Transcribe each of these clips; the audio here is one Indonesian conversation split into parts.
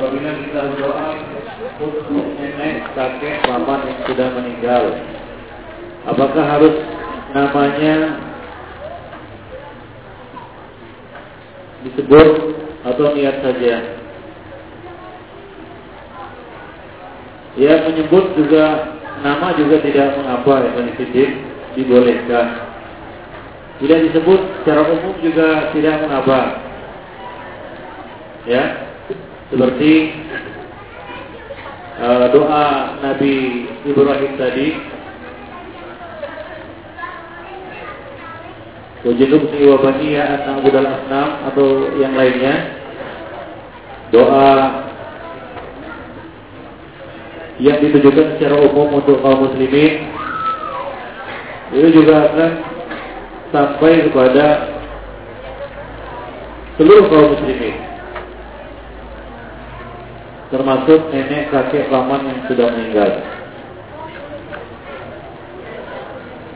apabila kita berdoa untuk nenek, kakek, paman yang sudah meninggal. Apakah harus namanya disebut atau niat saja? Ya menyebut juga nama juga tidak mengapa ya Siddiq dibolehkan. Tidak disebut secara umum juga tidak mengapa. Ya, seperti uh, doa Nabi Ibrahim tadi. Wajibni wa baniya an na'budal asnam atau yang lainnya. Doa yang ditujukan secara umum untuk kaum muslimin. Itu juga akan sampai kepada seluruh kaum muslimin termasuk nenek kakek paman yang sudah meninggal.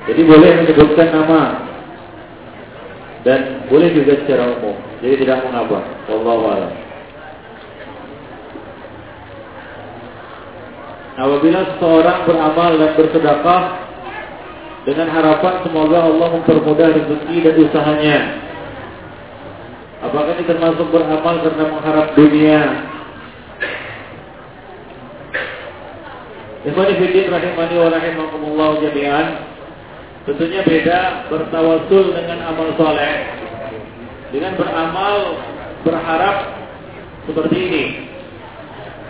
Jadi boleh menyebutkan nama dan boleh juga secara umum. Jadi tidak mengapa. Wallahu a'lam. Apabila seseorang beramal dan bersedekah dengan harapan semoga Allah mempermudah rezeki dan usahanya. Apakah ini termasuk beramal karena mengharap dunia Ikhwani fiddin rahimani wa rahimakumullah jami'an. Tentunya beda bertawasul dengan amal soleh. Dengan beramal berharap seperti ini.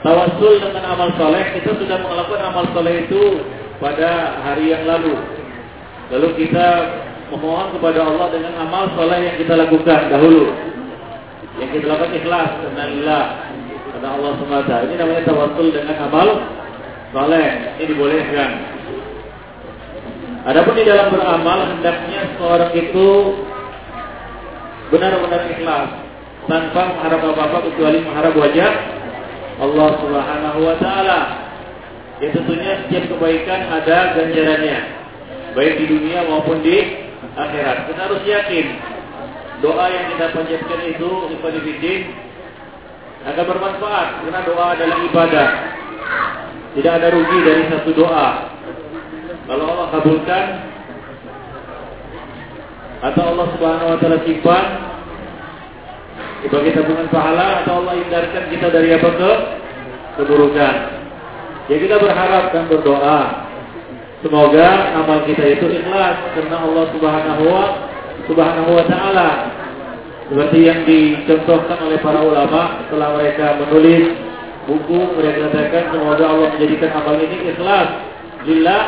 Tawasul dengan amal soleh, kita sudah melakukan amal soleh itu pada hari yang lalu. Lalu kita memohon kepada Allah dengan amal soleh yang kita lakukan dahulu. Yang kita lakukan ikhlas karena Allah, karena Allah. Ini namanya tawasul dengan amal Saleh ini dibolehkan. Adapun di dalam beramal hendaknya seorang itu benar-benar ikhlas tanpa mengharap apa-apa kecuali mengharap wajah Allah Subhanahu wa taala. Ya tentunya setiap kebaikan ada ganjarannya, baik di dunia maupun di akhirat. Kita harus yakin doa yang kita panjatkan itu ibadah akan bermanfaat karena doa adalah ibadah. Tidak ada rugi dari satu doa. Kalau Allah kabulkan atau Allah Subhanahu wa taala simpan sebagai tabungan pahala atau Allah hindarkan kita dari apa ke keburukan. Ya kita berharap dan berdoa semoga amal kita itu ikhlas karena Allah Subhanahu wa Subhanahu wa taala. Seperti yang dicontohkan oleh para ulama setelah mereka menulis buku mereka katakan semoga Allah menjadikan amal ini ikhlas lillah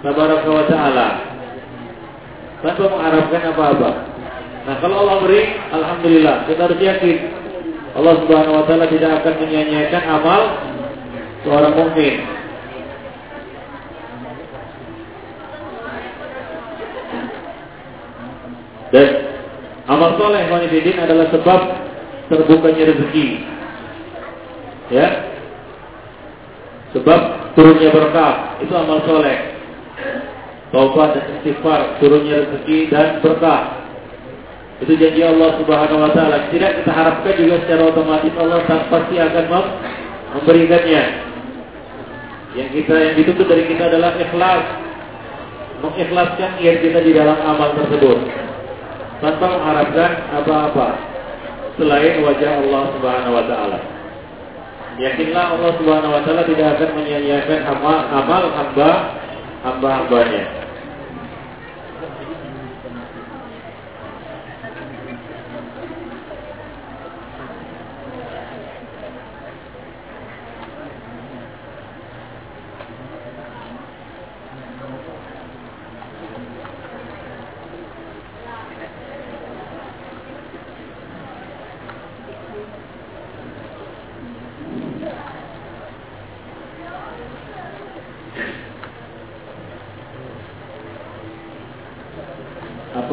tabaraka wa taala tanpa mengharapkan apa-apa. Nah, kalau Allah beri, alhamdulillah, kita harus yakin Allah Subhanahu wa taala tidak akan menyia-nyiakan amal seorang mukmin. Dan amal soleh adalah sebab terbukanya rezeki ya. Sebab turunnya berkah itu amal soleh. Taubat dan istighfar turunnya rezeki dan berkah. Itu janji Allah Subhanahu Wa Taala. Tidak kita harapkan juga secara otomatis Allah pasti akan memberikannya. Yang kita yang dituntut dari kita adalah ikhlas. Mengikhlaskan niat kita di dalam amal tersebut. Tanpa mengharapkan apa-apa. Selain wajah Allah Subhanahu wa taala. Yakinlah Allah Subhanahu wa taala tidak akan menyia-nyiakan amal, hamba hamba-hambanya.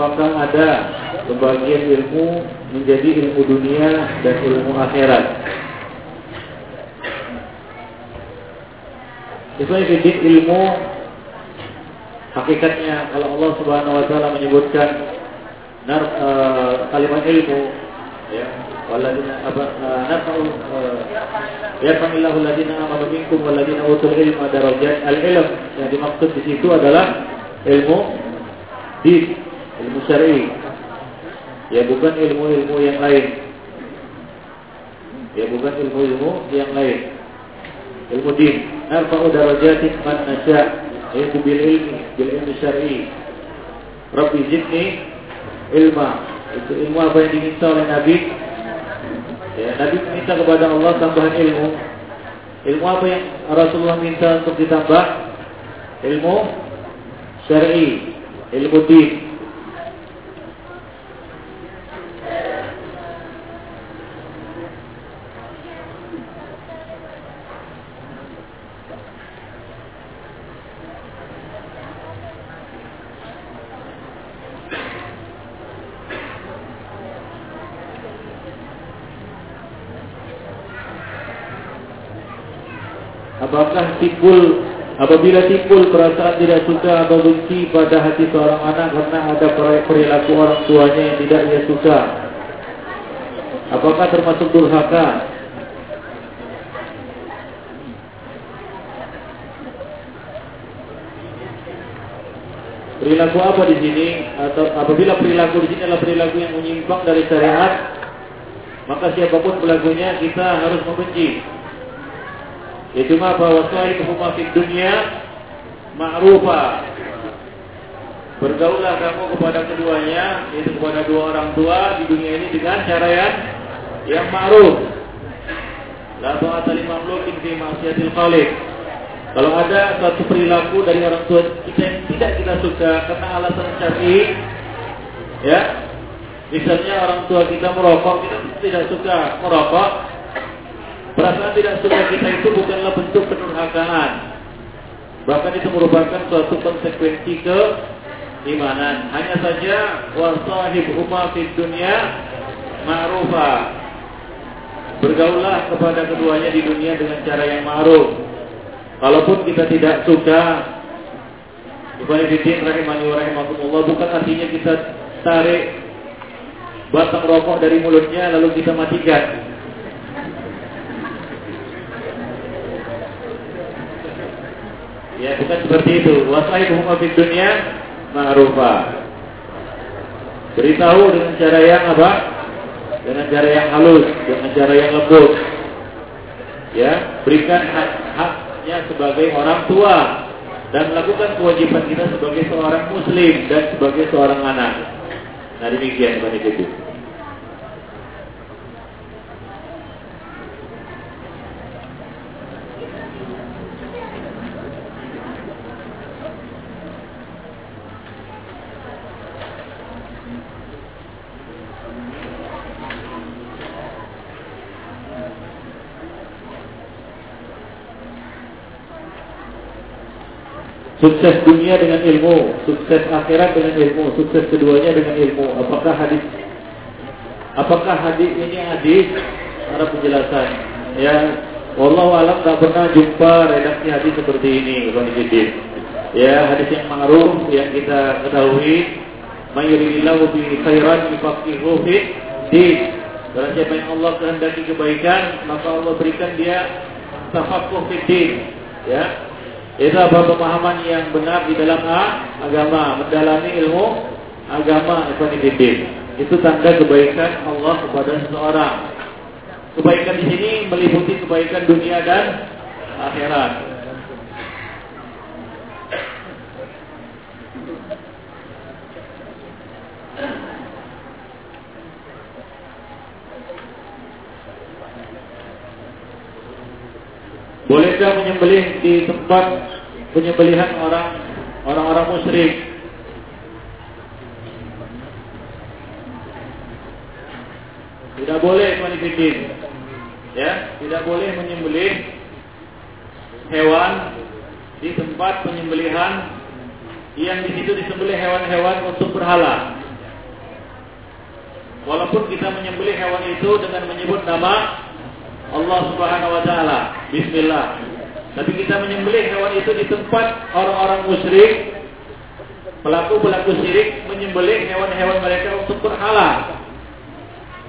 apakah ada ilmu menjadi ilmu dunia dan ilmu akhirat? Yang ilmu hakikatnya kalau Allah Subhanahu wa taala menyebutkan nar uh, kalimat ilmu ya waladina apa uh, narfa'u uh, Yarfa'illahu alladziina aamanu minkum utul ilma darajat. Al-ilm yang dimaksud di situ adalah ilmu din, ilmu syar'i. Ya bukan ilmu-ilmu yang lain. Ya bukan ilmu-ilmu yang lain. Ilmu din. Narfa'u darajatin man nasya' yaitu bil ilmi, bil ilmi syar'i. Rabbi zidni ilma. Itu ilmu apa yang diminta oleh Nabi? Ya, Nabi meminta kepada Allah tambahan ilmu. Ilmu apa yang Rasulullah minta untuk ditambah? Ilmu syar'i, ilmu din. Apakah timbul apabila timbul perasaan tidak suka atau benci pada hati seorang anak karena ada perilaku orang tuanya yang tidak ia suka? Apakah termasuk durhaka? Perilaku apa di sini? Atau apabila perilaku di sini adalah perilaku yang menyimpang dari syariat, maka siapa pun pelakunya kita harus membenci. Itu mah bahwa sahibuhuma fid dunia ma'rufa. Bergaulah kamu kepada keduanya, yaitu kepada dua orang tua di dunia ini dengan cara yang yang ma'ruf. La ta'ata li mamlukin fi ma'siyatil. Kalau ada suatu perilaku dari orang tua kita yang tidak kita suka karena alasan syar'i, ya, misalnya orang tua kita merokok, kita tidak suka merokok, Perasaan tidak suka kita itu bukanlah bentuk penurhakaan. Bahkan itu merupakan suatu konsekuensi ke imanan. Hanya saja wasahib huma fid dunya ma'rufa. Bergaulah kepada keduanya di dunia dengan cara yang ma'ruf. Kalaupun kita tidak suka Ibadidin rahimani wa rahimakumullah bukan artinya kita tarik batang rokok dari mulutnya lalu kita matikan. Ya, bukan seperti itu. Wasahibuhum fid dunya ma'rufa. Beritahu dengan cara yang apa? Dengan cara yang halus, dengan cara yang lembut. Ya, berikan hak-haknya sebagai orang tua dan lakukan kewajiban kita sebagai seorang muslim dan sebagai seorang anak. Nah demikian Pak Ibu. Sukses dunia dengan ilmu, sukses akhirat dengan ilmu, sukses keduanya dengan ilmu. Apakah hadis Apakah hadis ini hadis? Ada penjelasan. Ya, wallahu alam tak pernah jumpa redaksi hadis seperti ini, Ibn Ya, hadis yang ma'ruf yang kita ketahui, mayuridillahu bi khairan yufaqihu fi din. Barang siapa yang Allah kehendaki kebaikan, maka Allah berikan dia tafaqquh fi. Ya, itu apa pemahaman yang benar di dalam agama, mendalami ilmu agama ekonomi Itu tanda kebaikan Allah kepada seseorang. Kebaikan di sini meliputi kebaikan dunia dan akhirat. Bolehkah menyembelih di tempat penyembelihan orang orang-orang musyrik? Tidak boleh manifestin. Ya, tidak boleh menyembelih hewan di tempat penyembelihan yang di situ disembelih hewan-hewan untuk berhala. Walaupun kita menyembelih hewan itu dengan menyebut nama Allah Subhanahu wa taala. Bismillah. Tapi kita menyembelih hewan itu di tempat orang-orang musyrik, pelaku-pelaku syirik menyembelih hewan-hewan mereka untuk berhala.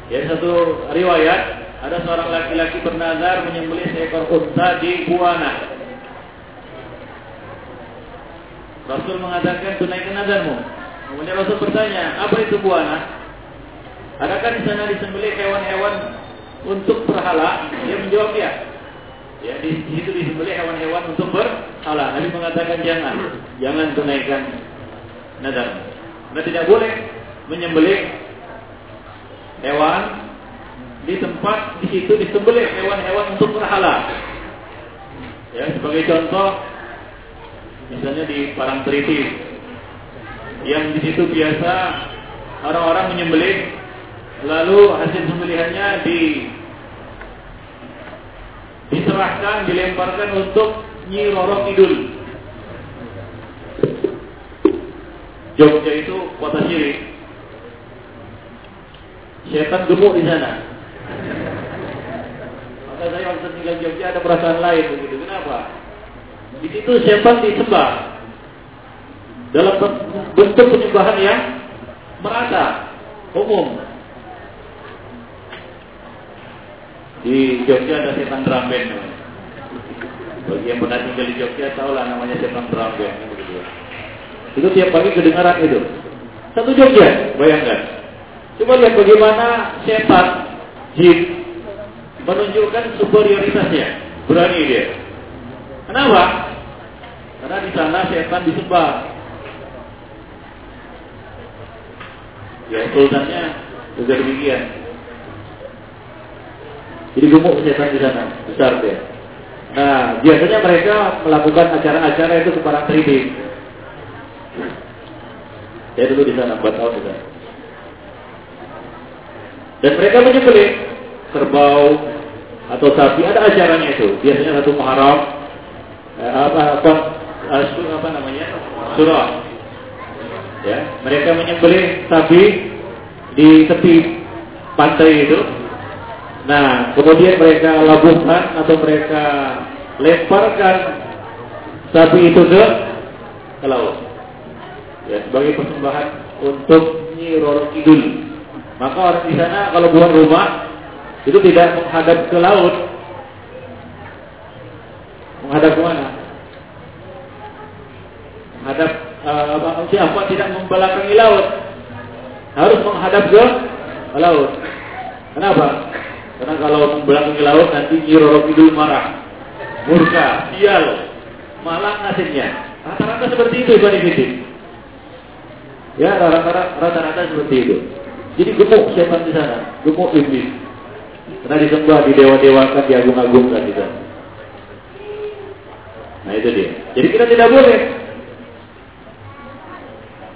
Ya satu riwayat ada seorang laki-laki bernazar menyembelih seekor unta di buana. Rasul mengatakan tunaikan nazarmu. Kemudian Rasul bertanya, apa itu buana? Adakah di sana disembelih hewan-hewan untuk berhala? Dia menjawab ya. Ya, di situ disembelih hewan-hewan untuk berhala. Nabi mengatakan jangan, jangan tunaikan nazar. Karena tidak boleh menyembelih hewan di tempat di situ disembelih hewan-hewan untuk berhala. Ya, sebagai contoh misalnya di Parangtritis yang di situ biasa orang-orang menyembelih lalu hasil sembelihannya di diserahkan dilemparkan untuk Nyi Roro Kidul. Jogja itu kota syirik setan gemuk di sana. Maka saya waktu tinggal Jogja ada perasaan lain begitu. Kenapa? Di situ setan disembah. Dalam bentuk penyembahan yang merata umum di Jogja ada setan drum band bagi yang pernah tinggal di Jogja tahu lah namanya setan drum begitu. Itu tiap pagi kedengaran itu. Satu Jogja bayangkan. Coba lihat bagaimana setan jin menunjukkan superioritasnya. Berani dia. Kenapa? Karena di sana setan disembah. Ya, sultannya juga demikian. Jadi gemuk setan di sana, besar dia. Nah, biasanya mereka melakukan acara-acara itu kepada trading. Saya dulu di sana, 4 tahun sana. Dan mereka menyembelih kerbau atau sapi, ada acaranya itu. Biasanya satu Muharram, eh, apa, apa, apa namanya, surah ya mereka menyembelih sapi di tepi pantai itu nah kemudian mereka labuhkan atau mereka lemparkan sapi itu ke ke laut. Ya sebagai persembahan untuk Nyi Roro Kidul. Maka orang di sana kalau buat rumah itu tidak menghadap ke laut. Menghadap ke mana menghadap uh, siapa tidak membelakangi laut. Harus menghadap ke laut. Kenapa? Karena kalau membelakangi laut nanti Nyiroro Kidul marah, murka, sial, malah nasibnya. Rata-rata seperti itu Ibn Ibn. Ya, rata-rata rata-rata seperti itu. Jadi gemuk siapa di sana, gemuk iblis. Karena disembah, di dewa-dewakan, diagung-agungkan di sana. Nah itu dia. Jadi kita tidak boleh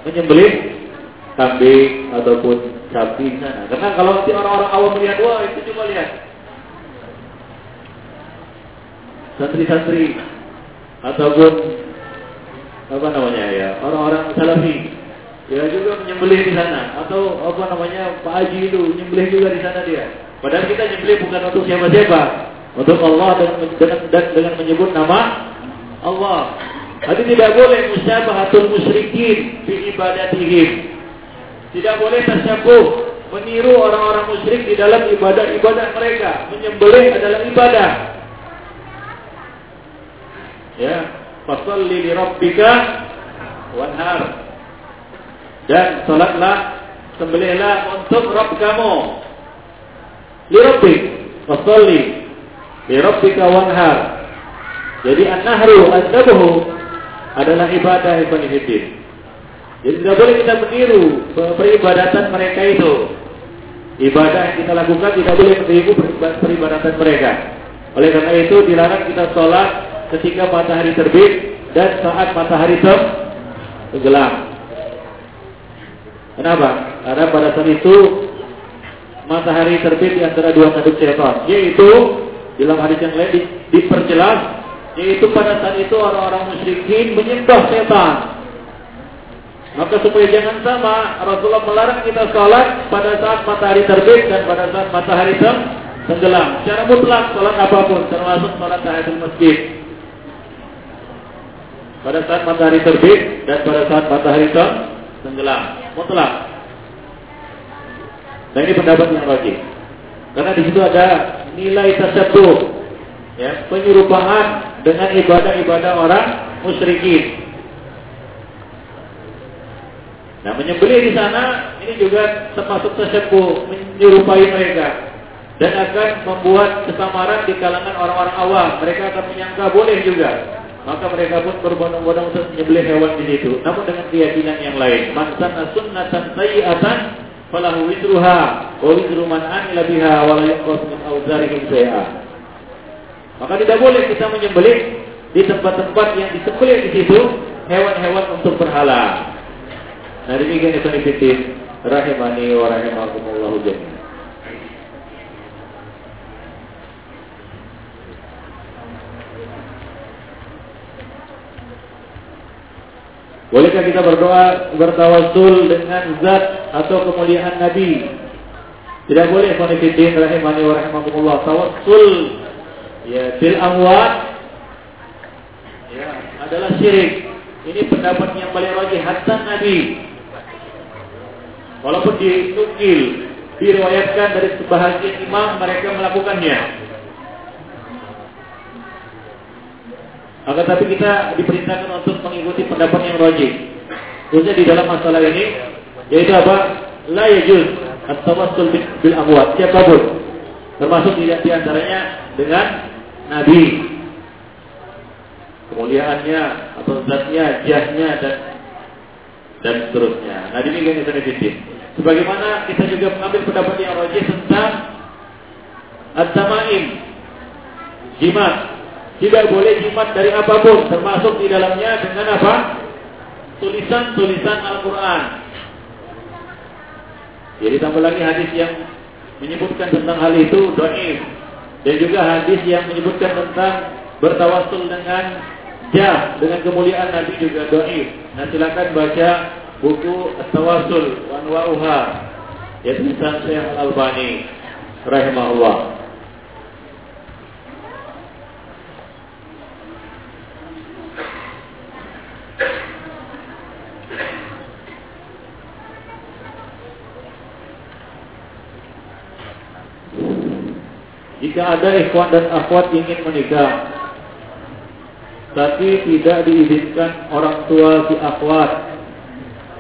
menyembelih kambing ataupun sapi di sana. Karena kalau nanti orang-orang awam melihat, wah itu cuma lihat santri-santri ataupun apa namanya ya orang-orang salafi ya juga menyembelih di sana atau apa namanya Pak Haji itu menyembelih juga di sana dia. Padahal kita menyembelih bukan untuk siapa-siapa, untuk Allah dan dengan, dan dengan menyebut nama Allah. Tapi tidak boleh musyabahatul musyrikin fi ibadatihim. Tidak boleh tasyabuh meniru orang-orang musyrik di dalam ibadah-ibadah mereka. Menyembelih adalah ibadah. Ya, fasalli li rabbika wanhar. Dan salatlah sembelihlah untuk Rabb kamu. Li rabbik fasalli li rabbika wanhar. Jadi an-nahru adalah ibadah ibadahidin. Jadi tidak boleh kita meniru peribadatan mereka itu. Ibadah yang kita lakukan tidak boleh meniru peribadatan mereka. Oleh karena itu dilarang kita sholat ketika matahari terbit dan saat matahari tenggelam. Kenapa? Karena pada saat itu matahari terbit di antara dua tanduk setan, yaitu dalam hadis yang lain diperjelas yaitu pada saat itu orang-orang musyrikin menyembah setan. Maka supaya jangan sama, Rasulullah melarang kita sholat pada saat matahari terbit dan pada saat matahari tenggelam. Secara mutlak sholat apa pun, termasuk sholat tahiyatul masjid. Pada saat matahari terbit dan pada saat matahari tenggelam, mutlak. Nah ini pendapat yang rajin. Karena di situ ada nilai tersebut. Ya, penyerupaan dengan ibadah-ibadah orang musyrikin. Menyembelih di sana ini juga termasuk tersebut menyerupai mereka dan akan membuat kesamaran di kalangan orang-orang awam. Mereka akan menyangka boleh juga. Maka mereka pun berbondong-bondong untuk menyembelih hewan di situ. Namun dengan keyakinan yang lain. Man sanna sunnatan sayyi'atan falahu wizruha wa wizru man amila biha wa la min. Maka tidak boleh kita menyembelih di tempat-tempat yang disembelih di situ hewan-hewan untuk berhala. Nah demikian itu fitin rahimani wa rahimakumullah jami'an. Bolehkah kita berdoa bertawasul dengan zat atau kemuliaan Nabi? Tidak boleh Fanifidin rahimani wa rahimakumullah. Tawassul ya bil amwat ya adalah syirik. Ini pendapat yang paling rajih hatta Nabi Walaupun dinukil, diriwayatkan dari sebahagian imam mereka melakukannya. Akan tapi kita diperintahkan untuk mengikuti pendapat yang rajih. Khususnya di dalam masalah ini, yaitu apa? La yajuz at-tawassul bil amwat siapa pun. Termasuk di, di antaranya dengan Nabi. Kemuliaannya atau zatnya, jahnya dan dan seterusnya. Nah demikian netizen. Sebagaimana kita juga mengambil pendapat yang rajih tentang at-tamaim, jimat. Tidak boleh jimat dari apa pun, termasuk di dalamnya dengan apa? Tulisan-tulisan Al-Quran. Jadi tambah lagi hadis yang menyebutkan tentang hal itu doif dan juga hadis yang menyebutkan tentang bertawasul dengan jah dengan kemuliaan Nabi juga doif. Nah silakan baca buku At-Tawasul wa Anwa'uha yaitu tulisan Syekh Al-Albani rahimahullah. Jika ada ikhwan dan akhwat ingin menikah tapi tidak diizinkan orang tua si akhwat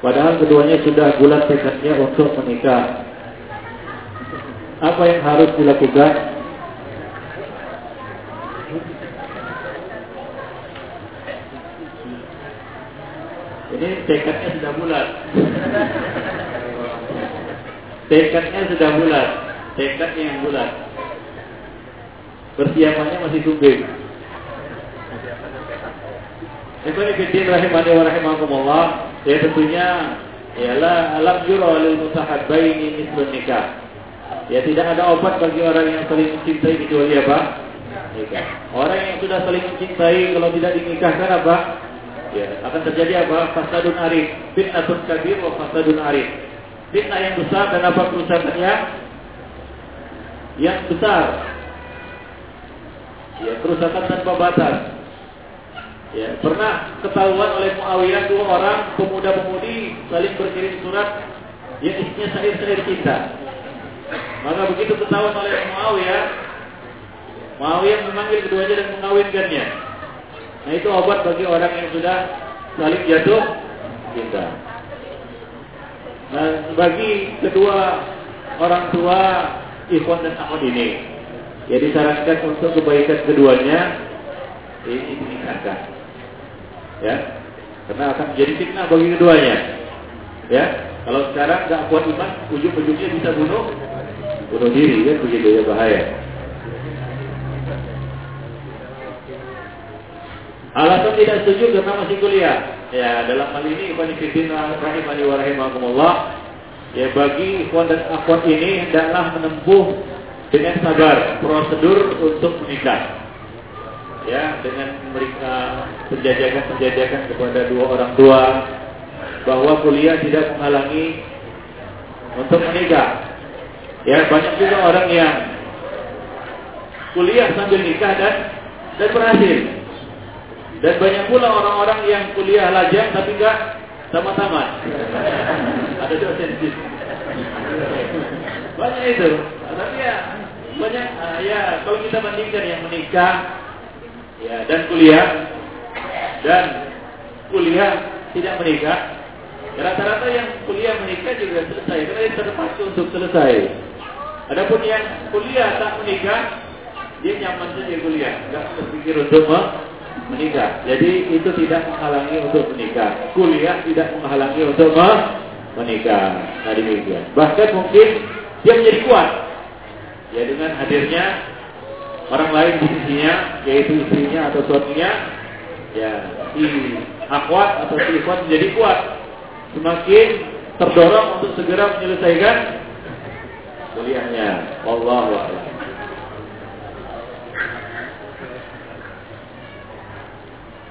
padahal keduanya sudah bulat tekadnya untuk menikah. Apa yang harus dilakukan? Ini tekadnya sudah bulat. Tekadnya sudah bulat. Tekadnya yang bulat. Persiapannya masih sumbing Ikhwan fillah rahimani wa rahimakumullah, ya tentunya ialah alam yura lil mutahabbaini mislun nikah. Ya tidak ada obat bagi orang yang saling mencintai kecuali apa? Nikah. Orang yang sudah saling mencintai kalau tidak dinikahkan apa? Ya, akan terjadi apa? Fasadun arif, fitnatun kabir wa fasadun arif. Fitnah yang besar dan apa kerusakannya? Yang besar. Ya, kerusakan tanpa batas. Ya, pernah ketahuan oleh Muawiyah dua orang pemuda-pemudi saling berkirim surat yang isinya syair-syair cinta. Maka begitu ketahuan oleh Muawiyah, Muawiyah memanggil keduanya dan mengawinkannya. Nah itu obat bagi orang yang sudah saling jatuh cinta. Nah bagi kedua orang tua Ikhwan dan Ahmad ini, ya disarankan untuk kebaikan keduanya ini dinikahkan ya. Karena akan menjadi fitnah bagi keduanya. Ya. Kalau sekarang nggak kuat iman ujung-ujungnya bisa bunuh. Bunuh diri kan begitu ya. Bahaya. Alasan tidak setuju karena masih kuliah. Ya, dalam hal ini Ikhwan Fillah rahimani wa rahimakumullah. Ya, bagi ikhwan dan akhwat ini hendaklah menempuh dengan sabar prosedur untuk menikah ya dengan mereka penjajakan-penjajakan kepada dua orang tua bahwa kuliah tidak menghalangi untuk menikah. Ya banyak juga orang yang kuliah sambil nikah dan dan berhasil. Dan banyak pula orang-orang yang kuliah lajang tapi enggak sama tamat. Ada dosen Banyak itu. Tapi ya banyak uh, ya kalau kita bandingkan yang menikah ya dan kuliah dan kuliah tidak menikah. Rata-rata yang kuliah menikah juga selesai karena dia terpacu untuk selesai. Adapun yang kuliah tak menikah dia nyaman saja kuliah. Nggak berpikir untuk menikah. Jadi itu tidak menghalangi untuk menikah. Kuliah tidak menghalangi untuk menikah. Nah demikian. Bahkan mungkin dia menjadi kuat. Ya dengan hadirnya orang lain di sisinya yaitu istrinya atau suaminya ya si akwat atau si ikhwan menjadi kuat semakin terdorong untuk segera menyelesaikan kuliahnya a'lam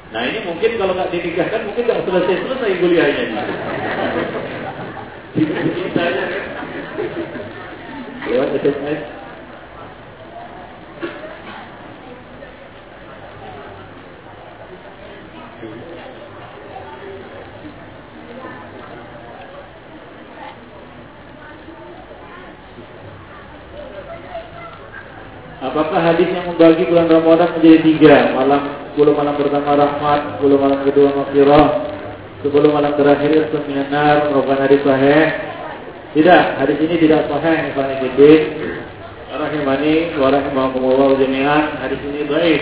Nah ini mungkin kalau nggak dinikahkan mungkin nggak selesai selesai kuliahnya. Itu ceritanya kan. Lewat SMS Apakah hadis yang membagi bulan Ramadan menjadi tiga? Malam, 10 malam pertama rahmat 10 malam kedua maghfirah 10 malam terakhir itu minar merupakan hadis sahih. Tidak, hadis ini tidak sahih Ibn Ibn Rahimani wa rahimakumullah jami'an Hadis ini baik.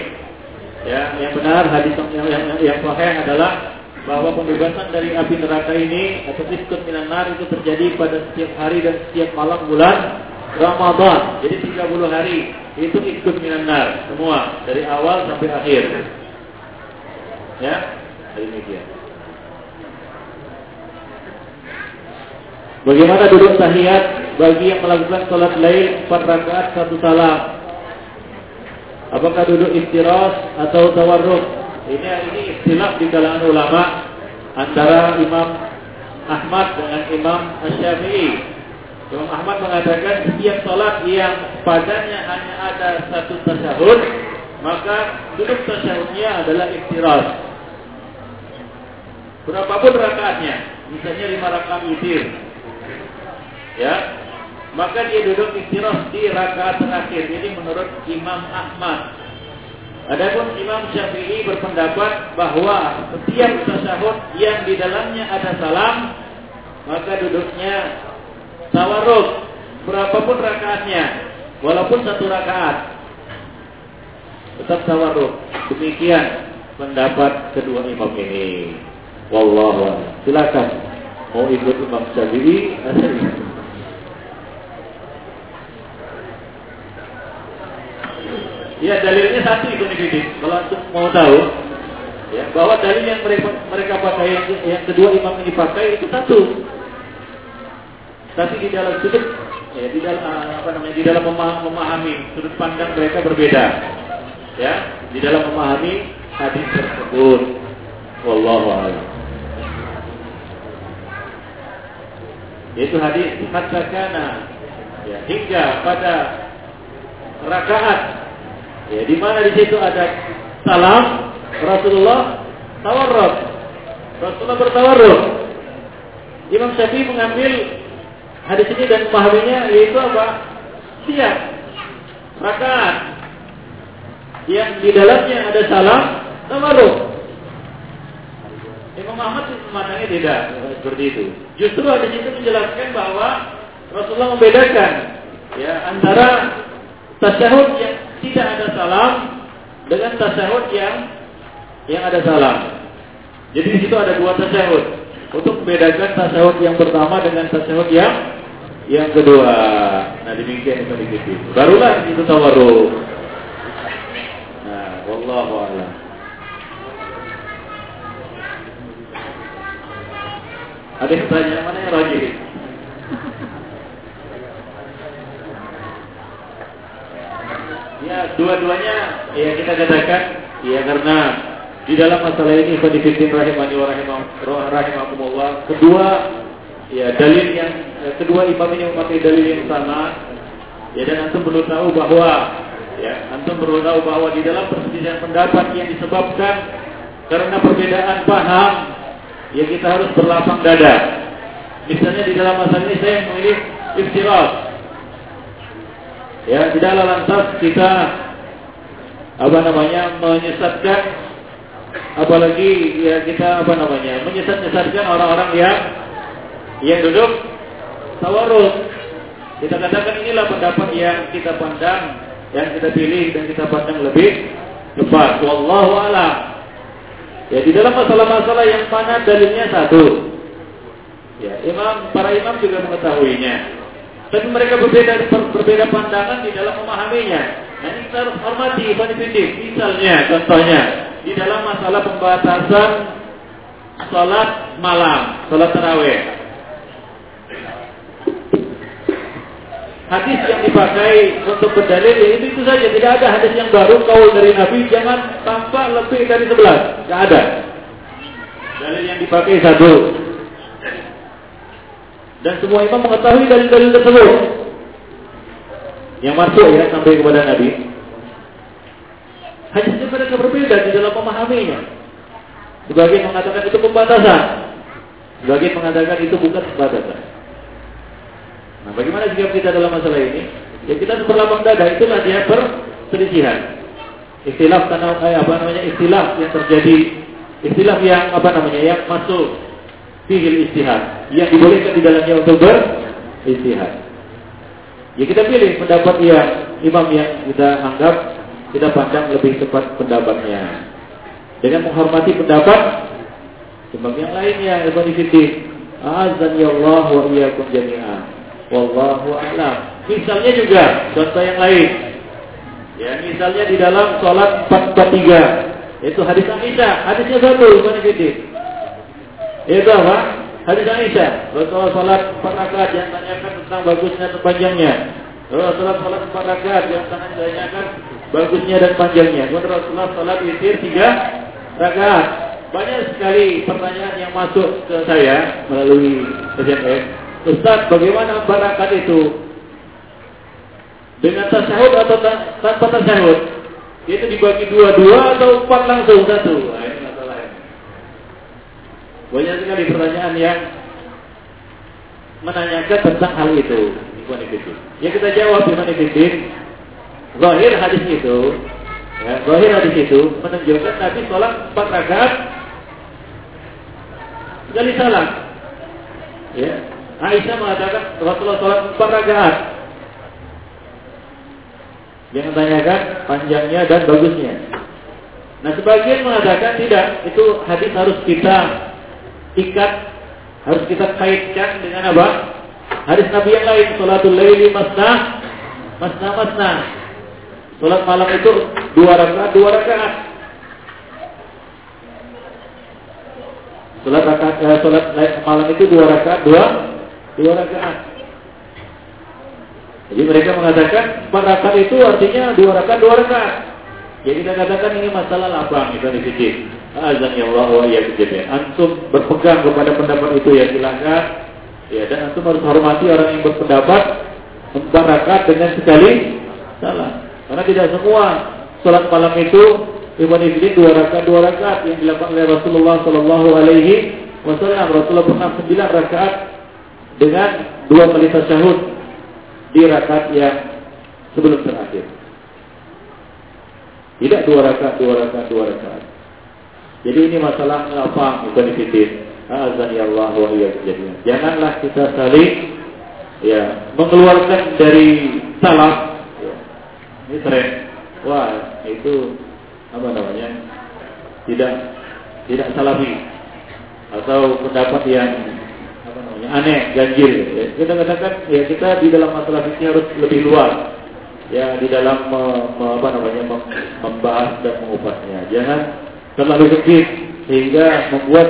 Ya, yang benar hadis yang yang, yang, yang sahih adalah bahwa pembebasan dari api neraka ini atau ikut minanar itu terjadi pada setiap hari dan setiap malam bulan Ramadan. Jadi 30 hari itu ikut minanar semua dari awal sampai akhir. Ya, demikian. Bagaimana duduk tahiyat bagi yang melakukan sholat lain 4 rakaat satu salam? Apakah duduk istiras atau tawarruk? Ini ini istilah di kalangan ulama antara Imam Ahmad dengan Imam Syafi'i. Imam Ahmad mengatakan setiap sholat yang padanya hanya ada satu tasyahud, maka duduk tasyahudnya adalah istiras. Berapapun rakaatnya, misalnya lima rakaat witir, ya, maka dia duduk istirahat di rakaat terakhir. Ini menurut Imam Ahmad. Adapun Imam Syafi'i berpendapat bahwa setiap tasyahud yang di dalamnya ada salam, maka duduknya tawarruk berapapun rakaatnya, walaupun satu rakaat tetap tawarruk. Demikian pendapat kedua imam ini. Wallahu Silakan mau ikut Imam Syafi'i Ya dalilnya satu itu nih Kalau untuk mau tahu, ya, bahwa dalil yang mereka mereka pakai yang, yang kedua imam ini pakai itu satu. Tapi di dalam sudut, ya, di dalam apa namanya, di dalam memahami sudut pandang mereka berbeda. Ya, di dalam memahami hadis tersebut. Wallahu a'lam. Yaitu hadis katakan ya, hingga pada rakaat Ya, di mana di situ ada salam Rasulullah tawarruk. Rasulullah bertawarruk. Imam Syafi'i mengambil hadis ini dan memahaminya yaitu apa? Siap. Rakaat yang di dalamnya ada salam tawarruk. Imam Ahmad memandangnya tidak seperti itu. Justru hadis itu menjelaskan bahwa Rasulullah membedakan ya antara tasyahud yang tidak ada salam dengan tasyahud yang yang ada salam. Jadi di situ ada dua tasyahud untuk membedakan tasyahud yang pertama dengan tasyahud yang yang kedua. Nah demikian itu dikit. Barulah itu tawarruk. Nah, wallahu a'lam. Ada yang tanya mana yang rajin? Ya, dua-duanya ya kita katakan ya karena di dalam masalah ini konfidin rahimani wa rahimakumullah kedua ya dalil yang ya, kedua imam ini memakai dalil yang sama. Ya dan antum perlu tahu bahwa ya antum perlu tahu bahwa di dalam perselisihan pendapat yang disebabkan karena perbedaan paham ya kita harus berlapang dada. Misalnya di dalam masalah ini saya memilih istirahat Ya, tidaklah lantas kita apa namanya menyesatkan apalagi ya kita apa namanya menyesat-nyesatkan orang-orang yang yang duduk tawarruk. Kita katakan inilah pendapat yang kita pandang, yang kita pilih dan kita pandang lebih tepat. Wallahu a'lam. Ya di dalam masalah-masalah yang mana dalilnya satu. Ya, imam para imam juga mengetahuinya. Tapi mereka berbeda berbeda pandangan di dalam memahaminya. Ini kita harus hormati Ibn Misalnya, contohnya di dalam masalah pembatasan sholat malam, sholat taraweh. Hadis yang dipakai untuk berdalil ya itu itu saja. Tidak ada hadis yang baru kau dari Nabi jangan tanpa lebih dari sebelas. Tidak ada. Dalil yang dipakai satu. Dan semua imam mengetahui dalil-dalil tersebut. Yang masuk ya sampai kepada Nabi. Hanya mereka berbeda di dalam memahaminya. Sebagian mengatakan itu pembatasan. Sebagian mengatakan itu bukan pembatasan. Nah, bagaimana sikap kita dalam masalah ini? Ya kita berlapang dada itulah dia perselisihan. Istilah karena eh, apa namanya istilah yang terjadi istilah yang apa namanya yang masuk fihil istihad yang dibolehkan di dalamnya untuk beristihad. Ya kita pilih pendapat yang imam yang kita anggap kita pandang lebih tepat pendapatnya. Dengan menghormati pendapat imam yang lainnya, Ibn Fiddin. Azan ya Allah wa iyyakum jami'an. Wallahu a'lam. Misalnya juga contoh yang lain. Ya, misalnya di dalam sholat 443 itu hadis Aisyah, hadisnya satu Ibn Fiddin. Itu apa? Hadis Aisyah, Rasulullah salat empat rakaat yang tanyakan tentang bagusnya dan panjangnya. Rasulullah salat empat rakaat yang tanyakan bagusnya dan panjangnya. Kemudian Rasulullah salat witir tiga rakaat. Banyak sekali pertanyaan yang masuk ke saya melalui SMS. Ustaz, bagaimana empat rakaat itu? Dengan tasyahud atau tanpa tasyahud? Itu dibagi dua-dua atau empat langsung satu? Banyak sekali pertanyaan yang menanyakan tentang hal itu. Ya kita jawab Ikhwan Ibn Zahir hadis itu ya, Zahir hadis itu menunjukkan Nabi sholat empat rakaat sekali salam. Ya. Aisyah mengatakan Rasulullah sholat empat rakaat. Yang menanyakan panjangnya dan bagusnya. Nah sebagian mengatakan tidak, itu hadis harus kita ikat harus kita kaitkan dengan apa? Hadis Nabi yang lain, salatul laili masna, masna masna. Salat malam itu dua rakaat, dua rakaat. Salat rakaat, eh, salat malam itu dua rakaat, dua, dua rakaat. Jadi mereka mengatakan empat rakaat itu artinya dua rakaat, dua rakaat. Jadi kita katakan ini masalah lapang itu di sini. Azan ya Allah wa Antum berpegang kepada pendapat itu ya silakan. Ya dan antum harus hormati orang yang berpendapat membarakat dengan sekali salah. Karena tidak semua sholat malam itu Ibn Ibn dua rakaat dua rakaat yang dilakukan oleh Rasulullah Shallallahu Alaihi Wasallam. Rasulullah pernah sembilan rakaat dengan dua kali tasyahud di rakaat yang sebelum terakhir. Tidak dua rakaat, dua rakaat, dua rakaat. Jadi ini masalah apa bukan disitin. Azan ya wa kejadian. Janganlah kita saling ya mengeluarkan dari salaf. Ya. Ini tren. Wah itu apa namanya? Tidak tidak salafi atau pendapat yang apa namanya aneh ganjil. Ya. Kita katakan ya kita di dalam masalah ini harus lebih luas ya di dalam me, me, apa namanya membahas dan mengubahnya. Jangan terlalu sempit sehingga membuat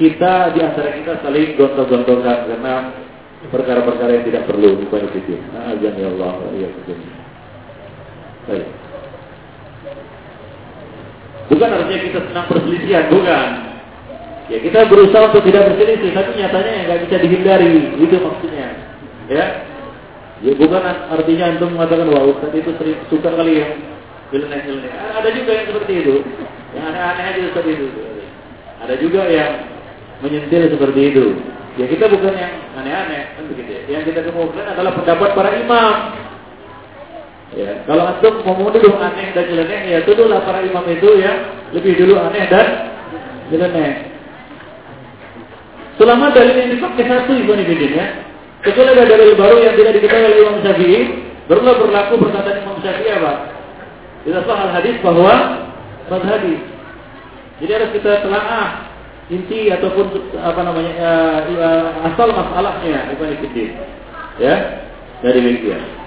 kita di antara kita saling gontok-gontokan karena perkara-perkara yang tidak perlu bukan itu. Nah, ya Allah, ya Baik. Bukan artinya kita senang perselisihan, bukan. Ya kita berusaha untuk tidak berselisih, tapi nyatanya yang nggak bisa dihindari, itu maksudnya. Ya, ya bukan artinya untuk mengatakan wah Ustaz itu suka kali yang nyeleneh-nyeleneh. Ada juga yang seperti itu. Yang aneh-aneh aja seperti itu. Ada juga yang menyentil seperti itu. Ya kita bukan yang aneh-aneh kan begitu ya. Yang kita kemukakan adalah pendapat para imam. Ya, kalau antum mau menuduh aneh dan nyeleneh, ya tuduhlah para imam itu ya lebih dulu aneh dan nyeleneh. Selama dalil yang dipakai satu ibu bidin ya, kecuali ada dalil baru yang tidak diketahui oleh Imam Syafi'i, barulah berlaku perkataan Imam Syafi'i apa? Tidak sah hadis bahwa hadis. Jadi harus kita telaah inti ataupun apa namanya uh, asal masalahnya ibu bidin. Ya, dari demikian.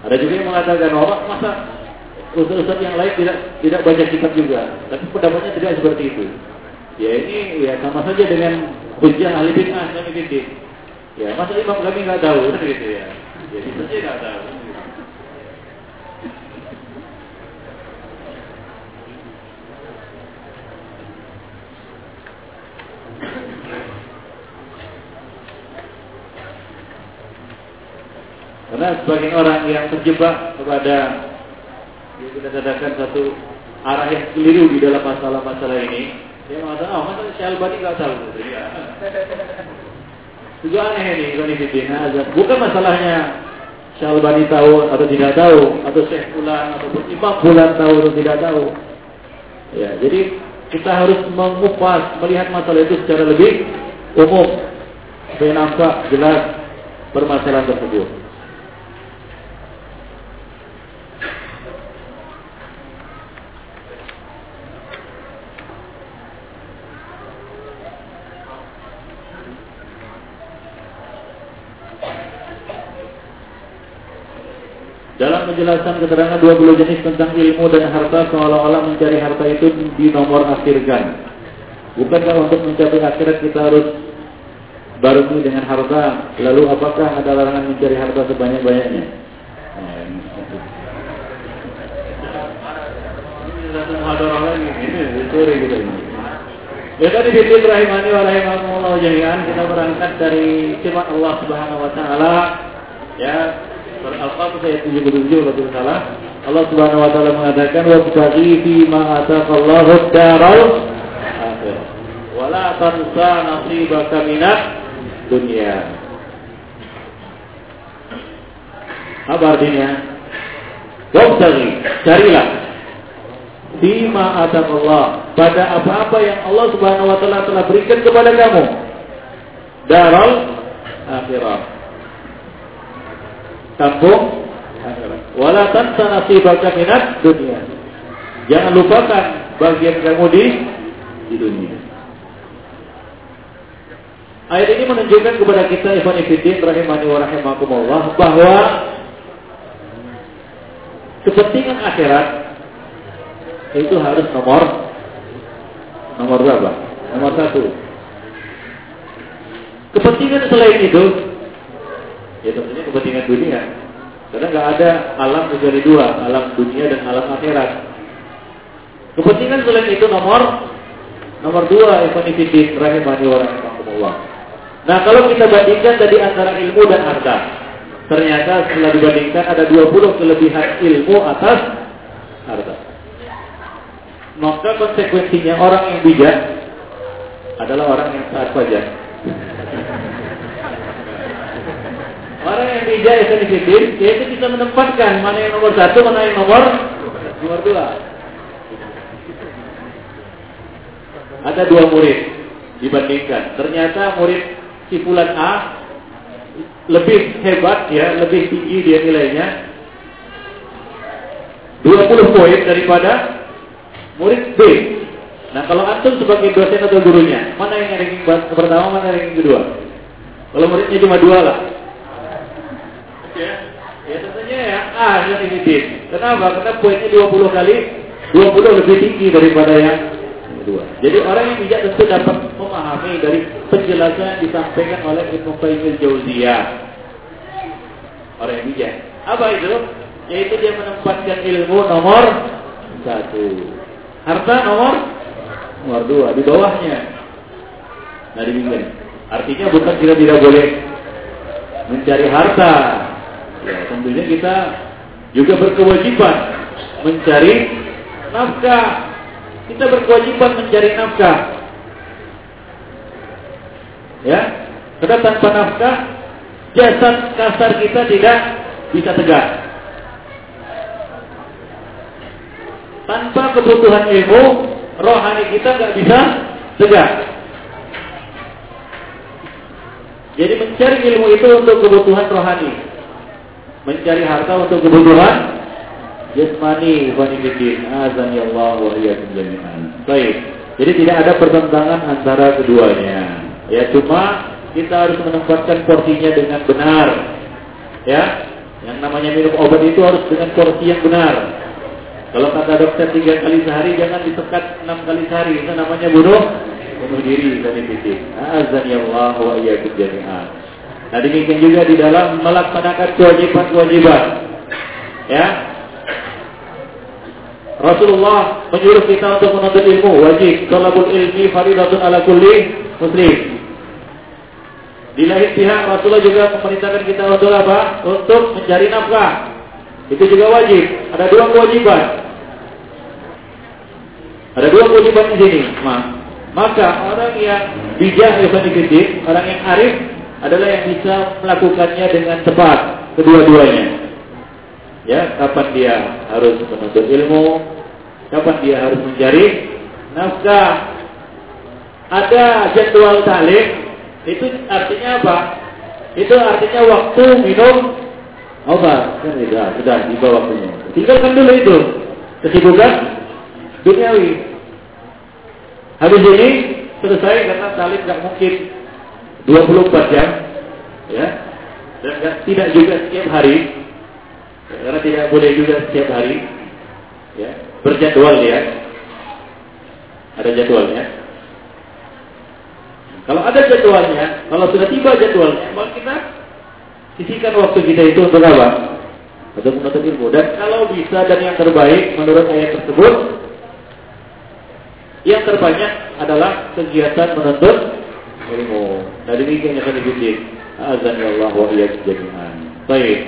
Ada juga yang mengatakan, oh masa ustaz-ustaz yang lain tidak tidak baca kitab juga. Tapi pendapatnya tidak seperti itu. Ya ini ya sama saja dengan hujah ahli bid'ah dan bid'ah. Ya masa imam kami nggak tahu gitu ya. Jadi ya, saja nggak tahu. Karena sebagian orang yang terjebak kepada yang kita katakan satu arah yang keliru di dalam masalah-masalah ini, dia mengatakan, oh masa nggak tahu? Gitu, ya. Juga aneh ini, konfidina Bukan masalahnya Syalbani tahu atau tidak tahu, atau Syekh Fulan atau Imam Fulan tahu atau tidak tahu. Ya, jadi kita harus mengupas, melihat masalah itu secara lebih umum, supaya nampak jelas permasalahan tersebut. Dalam penjelasan keterangan 20 jenis tentang ilmu dan harta seolah-olah mencari harta itu di nomor akhirkan. Bukankah untuk mencapai akhirat kita harus barengi dengan harta? Lalu apakah ada larangan mencari harta sebanyak-banyaknya? Ya tadi Bidin rahimani wa rahimahullah jami'an kita berangkat dari sifat Allah Subhanahu wa taala ya Al-Fatihah ayat 77 kalau salah. Allah Subhanahu wa taala mengatakan wa btaghi fi ma ataqallahu daral akhirah. Wa la tansa nasibaka minat dunya. Apa artinya? Wabtaghi, carilah Bima Allah pada apa-apa yang Allah Subhanahu wa taala telah berikan kepada kamu. Daral akhirah kampung. Wala tansa nasibaka minat dunia. Jangan lupakan bagian kamu di di dunia. Ayat ini menunjukkan kepada kita Ikhwan Ifidin rahimani wa rahimakumullah bahwa kepentingan akhirat itu harus nomor nomor berapa? Nomor satu. Kepentingan selain itu Ya tentunya kepentingan dunia. Karena nggak ada alam kecuali dua, alam dunia dan alam akhirat. Kepentingan selain itu nomor nomor dua, Ikhwanifidin rahimani wa rahimakumullah. Nah kalau kita bandingkan tadi antara ilmu dan harta, ternyata setelah dibandingkan ada 20 kelebihan ilmu atas harta. Maka konsekuensinya orang yang bijak adalah orang yang taat pajak. Orang yang bijak itu disiplin, yaitu bisa menempatkan mana yang nomor satu, mana yang nomor nomor dua. Ada dua murid dibandingkan. Ternyata murid si Fulan A lebih hebat ya, lebih tinggi dia nilainya. 20 poin daripada murid B. Nah kalau antum sebagai dosen atau gurunya, mana yang ranking pertama, mana yang ranking kedua? Kalau muridnya cuma dua lah, ya? Ya tentunya ya A yang ini. Kenapa? Karena poinnya 20 kali 20 lebih tinggi daripada yang kedua. Jadi orang yang bijak tentu dapat memahami dari penjelasan yang disampaikan oleh Ibnu Qayyim al-Jauziyah. Orang yang bijak. Apa itu? Yaitu dia menempatkan ilmu nomor satu. Harta nomor nomor dua di bawahnya. Nah demikian. Artinya bukan kita tidak boleh mencari harta, Ya, tentunya kita juga berkewajiban mencari nafkah. Kita berkewajiban mencari nafkah. Ya, karena tanpa nafkah jasad kasar kita tidak bisa tegak. Tanpa kebutuhan ilmu, rohani kita nggak bisa tegak. Jadi mencari ilmu itu untuk kebutuhan rohani. Mencari harta untuk kebutuhan jasmani wa Azan ya Allah wa jami'an. Baik. Jadi tidak ada pertentangan antara keduanya. Ya cuma kita harus menempatkan porsinya dengan benar. Ya, yang namanya minum obat itu harus dengan porsi yang benar. Kalau kata dokter tiga kali sehari, jangan disekat enam kali sehari. Itu namanya bunuh bunuh diri titik. Azan ya Allah wa jami'an. Nah demikian juga di dalam melaksanakan kewajiban-kewajiban. Ya, Rasulullah menyuruh kita untuk menuntut ilmu wajib. Talabul ilmi faridatun ala kulli muslim. Di lain pihak Rasulullah juga memerintahkan kita untuk apa? Untuk mencari nafkah. Itu juga wajib. Ada dua kewajiban. Ada dua kewajiban di sini. Maka orang yang bijak Ibn orang yang arif adalah yang bisa melakukannya dengan tepat kedua-duanya. Ya, kapan dia harus menuntut ilmu, kapan dia harus mencari nafkah. Ada jadwal talim itu artinya apa? Itu artinya waktu minum obat. Kan sudah, sudah tiba waktunya. Tinggalkan dulu itu kesibukan duniawi. Habis ini selesai karena salib nggak mungkin 24 jam, ya, dan gak, tidak juga setiap hari, ya, karena tidak boleh juga setiap hari, ya, berjadwal ya, ada jadwalnya. Kalau ada jadwalnya, kalau sudah tiba jadwalnya, maka kita sisihkan waktu kita itu untuk apa? Untuk menuntut ilmu. Dan kalau bisa dan yang terbaik menurut ayat tersebut, yang terbanyak adalah kegiatan menuntut ilmu. Nah demikian yang akan dibikin. Azan ya Allah wa jami'an. Baik.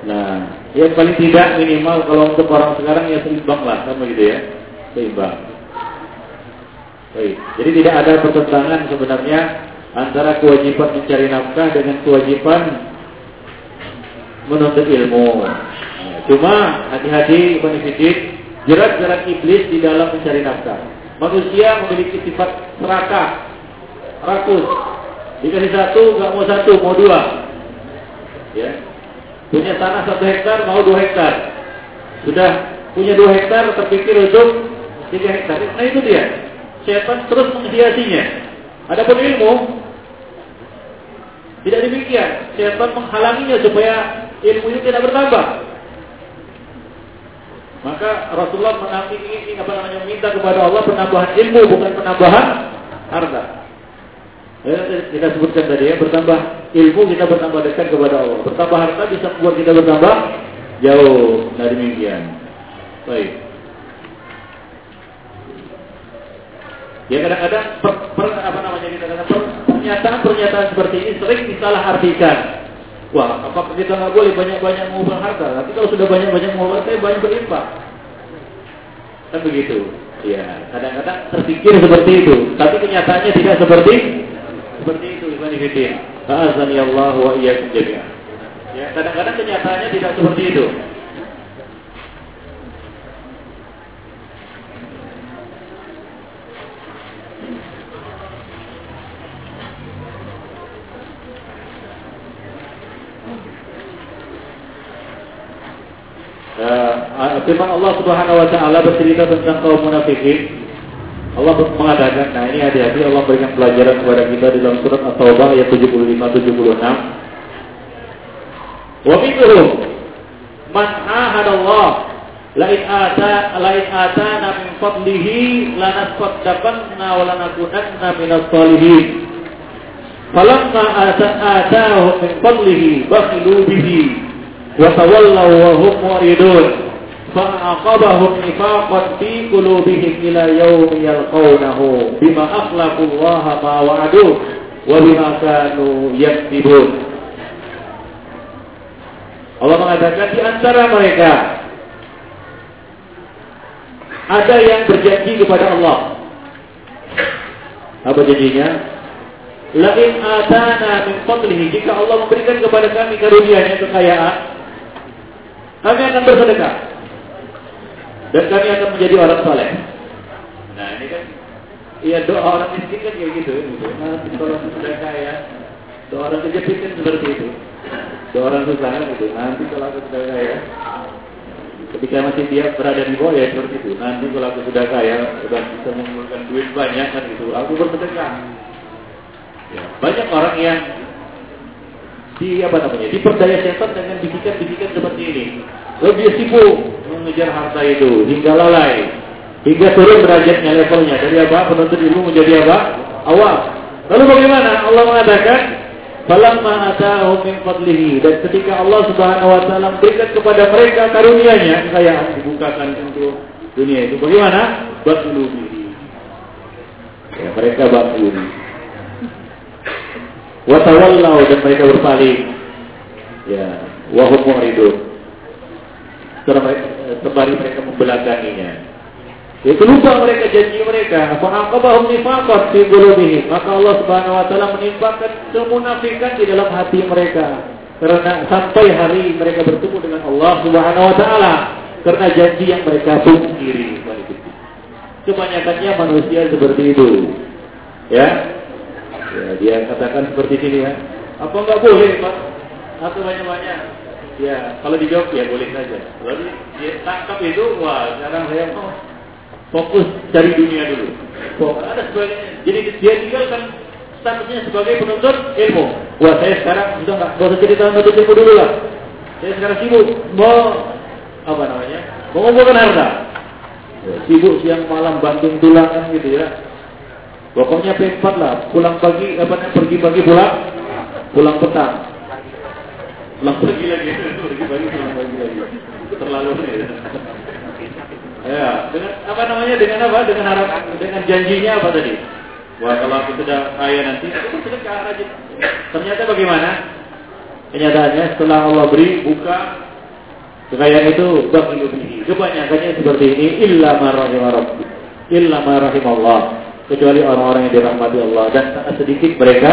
Nah, yang paling tidak minimal kalau untuk orang sekarang ya seimbang lah, sama gitu ya, seimbang. Baik. Jadi tidak ada pertentangan sebenarnya antara kewajiban mencari nafkah dengan kewajiban menuntut ilmu. Cuma hati-hati benefit jerat-jerat iblis di dalam mencari nafkah. Manusia memiliki sifat serakah, rakus. Dikasih satu, nggak mau satu, mau dua. Ya. Punya tanah satu hektar, mau dua hektar. Sudah punya dua hektar, terpikir untuk tiga hektar. Nah itu dia setan terus menghiasinya. Adapun ilmu tidak demikian. Setan menghalanginya supaya ilmu itu tidak bertambah. Maka Rasulullah menanti ini apa namanya minta kepada Allah penambahan ilmu bukan penambahan harta. Ya, kita sebutkan tadi ya bertambah ilmu kita bertambah dekat kepada Allah. Bertambah harta bisa membuat kita bertambah jauh. Nah demikian. Baik. Ya kadang-kadang per, per, apa namanya kita katakan pernyataan-pernyataan seperti ini sering disalahartikan. Wah, apa kita nggak boleh banyak-banyak mengubah harta? Tapi kalau sudah banyak-banyak mengubah, saya banyak berinfak. Kan begitu. Ya, kadang-kadang terpikir seperti itu, tapi kenyataannya tidak seperti seperti itu. Iman Fiddin. Azani Allah wa iyyakum jami'an. Ya, kadang-kadang kenyataannya tidak seperti itu. Uh, firman Allah Subhanahu wa taala bercerita tentang kaum munafikin. Allah mengatakan, nah ini hati-hati Allah berikan pelajaran kepada kita di dalam surat At-Taubah ayat 75-76. Wa minhum man ahadallah la'in ata la'in atana min fadlihi lanasfaddaqanna wa lanakunanna minas salihin. Falamma ataahu min fadlihi bakhilu bihi wa tawallaw wa hum muridun. فأعقبهم نفاقا في قلوبهم إلى يوم يلقونه بما أخلقوا الله ما وعدوه وبما كانوا يكذبون Allah mengatakan di antara mereka ada yang berjanji kepada Allah. Apa janjinya? Lain atana min fadlihi jika Allah memberikan kepada kami karunia-Nya kekayaan, kami akan bersedekah. Dan kami akan menjadi orang saleh. Nah, ini kan iya doa orang miskin kan kayak gitu, gitu. Nanti kalau sudah kaya, doa orang kejepit kan seperti itu. Doa orang susah kan gitu. Nanti kalau aku sudah kaya, ketika masih dia berada di bawah ya seperti itu. Nanti kalau aku sudah kaya, sudah bisa mengumpulkan duit banyak kan gitu. Aku bersedekah. Ya, banyak orang yang di apa namanya? Diperdaya setan dengan bisikan-bisikan seperti ini. Lalu dia sibuk mengejar harta itu hingga lalai, hingga turun derajatnya levelnya. Dari apa? Penuntut ilmu menjadi apa? Awam. Lalu bagaimana? Allah mengatakan Falamma ata'ahum min fadlihi. Dan ketika Allah Subhanahu wa taala berikan kepada mereka karunia-Nya kekayaan dibukakan untuk dunia itu. Bagaimana? Batulu Ya, mereka batulu watawallau dan mereka berpaling ya wahum mu'ridun. Kembali mereka membelakanginya itu lupa mereka janji mereka. Fa'aqabahum nifaqat fi qulubihim. Maka Allah Subhanahu wa taala menimpakan kemunafikan di dalam hati mereka. Karena sampai hari mereka bertemu dengan Allah Subhanahu wa taala. Karena janji yang mereka pungkiri kebanyakannya manusia seperti itu. Ya Ya, dia katakan seperti ini ya. Apa enggak boleh, Pak? Atau banyak-banyak? Ya, kalau dijawab ya boleh saja. Kalau dia tangkap itu, wah, sekarang saya mau fokus cari dunia dulu. Fokus ada sebagainya. Jadi dia tinggalkan statusnya sebagai penuntut ilmu. Wah, saya sekarang sudah nggak usah cerita penuntut ilmu dulu lah. Saya sekarang sibuk mau apa namanya? Mengumpulkan harta. Ya, sibuk siang malam banting tulang gitu ya Pokoknya P4 lah, pulang pagi, apa pergi pagi pulang, pulang petang. Pulang pergi lagi, pergi pagi pulang pagi lagi. Terlalu ya. ya, dengan apa namanya? Dengan apa? Dengan harap, dengan janjinya apa tadi? Wah, kalau aku sudah kaya nanti, aku sedekah rajin. Ternyata bagaimana? Kenyataannya setelah Allah beri buka kekayaan itu bagi. Kebanyakannya seperti ini illa marahimah illa Allah kecuali orang-orang yang dirahmati Allah dan sangat sedikit mereka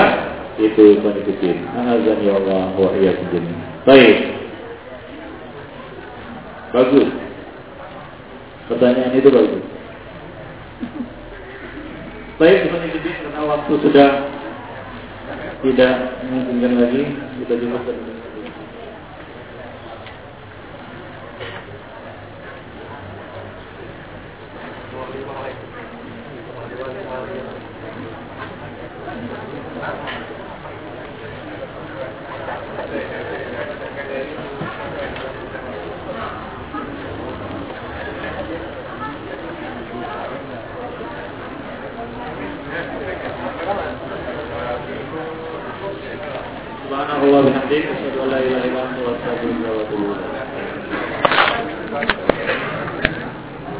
itu konfidin. Azan ya Allah wa iyyakum Baik. Bagus. Pertanyaan itu bagus. Baik, konfidin karena waktu sudah tidak memungkinkan lagi kita jumpa